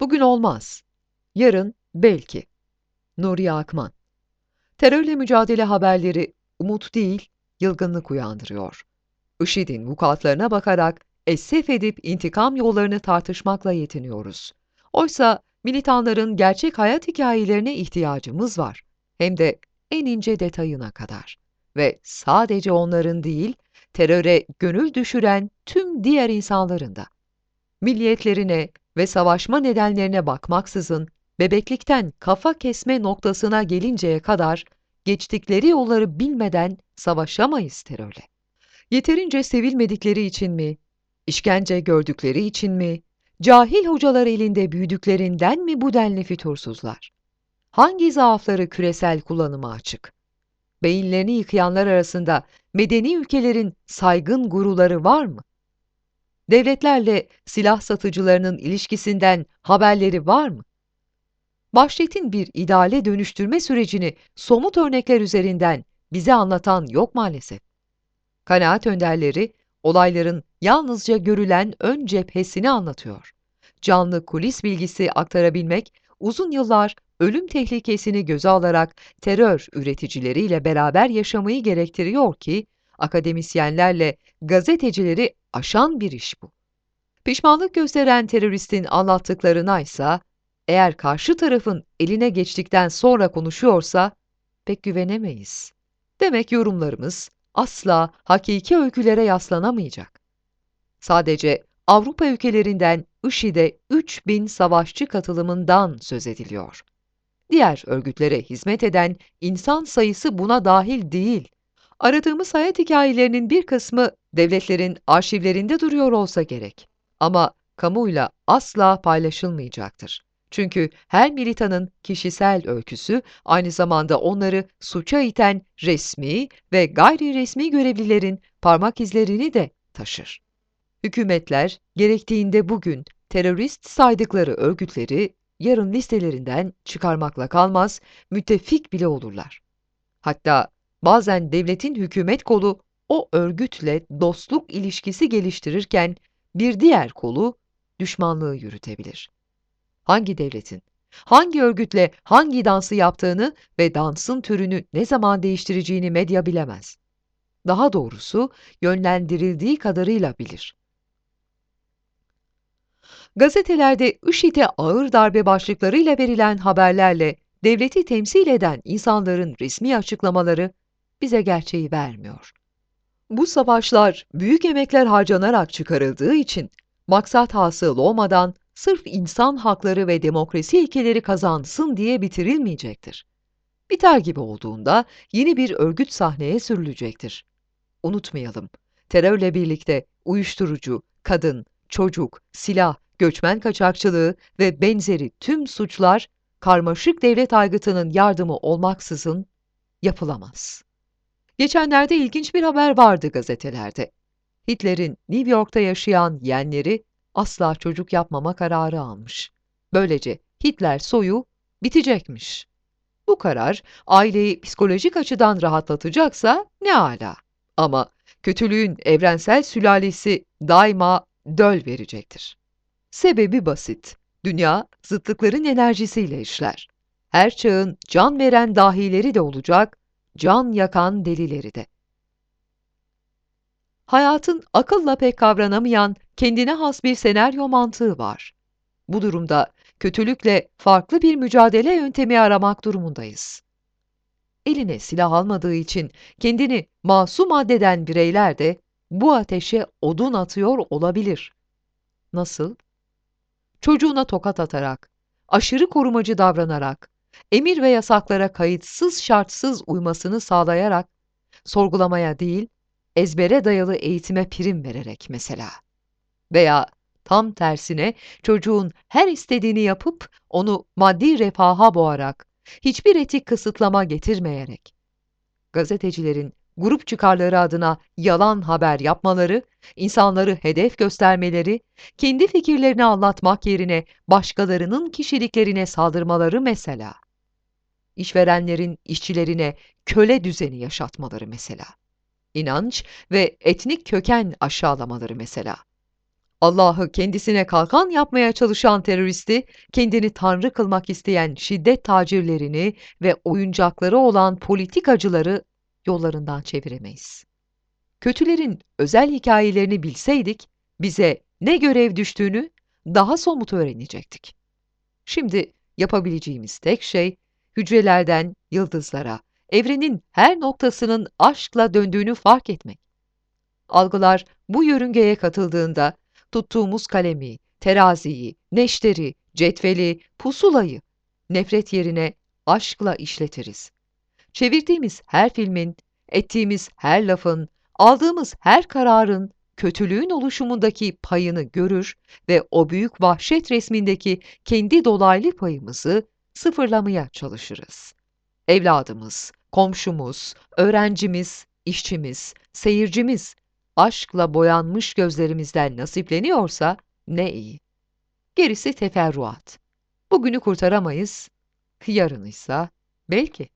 Bugün olmaz. Yarın belki. Nuriye Akman Terörle mücadele haberleri umut değil, yılgınlık uyandırıyor. IŞİD'in vukuatlarına bakarak esef edip intikam yollarını tartışmakla yetiniyoruz. Oysa militanların gerçek hayat hikayelerine ihtiyacımız var. Hem de en ince detayına kadar. Ve sadece onların değil, teröre gönül düşüren tüm diğer insanların da. Milliyetlerine ve savaşma nedenlerine bakmaksızın, bebeklikten kafa kesme noktasına gelinceye kadar geçtikleri yolları bilmeden savaşamayız terörle. Yeterince sevilmedikleri için mi, işkence gördükleri için mi, cahil hocalar elinde büyüdüklerinden mi bu denli fütursuzlar? Hangi zaafları küresel kullanıma açık? Beyinlerini yıkayanlar arasında medeni ülkelerin saygın guruları var mı? Devletlerle silah satıcılarının ilişkisinden haberleri var mı? Vahşetin bir ideale dönüştürme sürecini somut örnekler üzerinden bize anlatan yok maalesef. Kanaat önderleri olayların yalnızca görülen ön cephesini anlatıyor. Canlı kulis bilgisi aktarabilmek uzun yıllar ölüm tehlikesini göze alarak terör üreticileriyle beraber yaşamayı gerektiriyor ki akademisyenlerle gazetecileri aşan bir iş bu. Pişmanlık gösteren teröristin anlattıklarına ise eğer karşı tarafın eline geçtikten sonra konuşuyorsa pek güvenemeyiz. Demek yorumlarımız asla hakiki öykülere yaslanamayacak. Sadece Avrupa ülkelerinden IŞİD'e 3000 savaşçı katılımından söz ediliyor. Diğer örgütlere hizmet eden insan sayısı buna dahil değil. Aradığımız hayat hikayelerinin bir kısmı devletlerin arşivlerinde duruyor olsa gerek. Ama kamuyla asla paylaşılmayacaktır. Çünkü her militanın kişisel öyküsü aynı zamanda onları suça iten resmi ve gayri resmi görevlilerin parmak izlerini de taşır. Hükümetler gerektiğinde bugün terörist saydıkları örgütleri yarın listelerinden çıkarmakla kalmaz, müttefik bile olurlar. Hatta bazen devletin hükümet kolu o örgütle dostluk ilişkisi geliştirirken bir diğer kolu düşmanlığı yürütebilir. Hangi devletin, hangi örgütle hangi dansı yaptığını ve dansın türünü ne zaman değiştireceğini medya bilemez. Daha doğrusu yönlendirildiği kadarıyla bilir. Gazetelerde IŞİD'e ağır darbe başlıklarıyla verilen haberlerle devleti temsil eden insanların resmi açıklamaları bize gerçeği vermiyor. Bu savaşlar büyük emekler harcanarak çıkarıldığı için maksat hasıl olmadan sırf insan hakları ve demokrasi ilkeleri kazansın diye bitirilmeyecektir. Biter gibi olduğunda yeni bir örgüt sahneye sürülecektir. Unutmayalım, terörle birlikte uyuşturucu, kadın, çocuk, silah, göçmen kaçakçılığı ve benzeri tüm suçlar karmaşık devlet aygıtının yardımı olmaksızın yapılamaz. Geçenlerde ilginç bir haber vardı gazetelerde. Hitler'in New York'ta yaşayan yeğenleri asla çocuk yapmama kararı almış. Böylece Hitler soyu bitecekmiş. Bu karar aileyi psikolojik açıdan rahatlatacaksa ne ala. Ama kötülüğün evrensel sülalesi daima döl verecektir. Sebebi basit. Dünya zıtlıkların enerjisiyle işler. Her çağın can veren dahileri de olacak, can yakan delileri de. Hayatın akılla pek kavranamayan kendine has bir senaryo mantığı var. Bu durumda kötülükle farklı bir mücadele yöntemi aramak durumundayız. Eline silah almadığı için kendini masum addeden bireyler de bu ateşe odun atıyor olabilir. Nasıl? Çocuğuna tokat atarak, aşırı korumacı davranarak, emir ve yasaklara kayıtsız şartsız uymasını sağlayarak, sorgulamaya değil, ezbere dayalı eğitime prim vererek mesela. Veya tam tersine çocuğun her istediğini yapıp onu maddi refaha boğarak, hiçbir etik kısıtlama getirmeyerek. Gazetecilerin grup çıkarları adına yalan haber yapmaları, insanları hedef göstermeleri, kendi fikirlerini anlatmak yerine başkalarının kişiliklerine saldırmaları mesela. İşverenlerin işçilerine köle düzeni yaşatmaları mesela. İnanç ve etnik köken aşağılamaları mesela. Allah'ı kendisine kalkan yapmaya çalışan teröristi, kendini tanrı kılmak isteyen şiddet tacirlerini ve oyuncakları olan politikacıları yollarından çeviremeyiz. Kötülerin özel hikayelerini bilseydik, bize ne görev düştüğünü daha somut öğrenecektik. Şimdi yapabileceğimiz tek şey, hücrelerden yıldızlara, evrenin her noktasının aşkla döndüğünü fark etmek. Algılar bu yörüngeye katıldığında tuttuğumuz kalemi, teraziyi, neşteri, cetveli, pusulayı nefret yerine aşkla işletiriz. Çevirdiğimiz her filmin, ettiğimiz her lafın, aldığımız her kararın kötülüğün oluşumundaki payını görür ve o büyük vahşet resmindeki kendi dolaylı payımızı sıfırlamaya çalışırız. Evladımız, komşumuz, öğrencimiz, işçimiz, seyircimiz aşkla boyanmış gözlerimizden nasipleniyorsa ne iyi. Gerisi teferruat. Bugünü kurtaramayız, yarınıysa belki.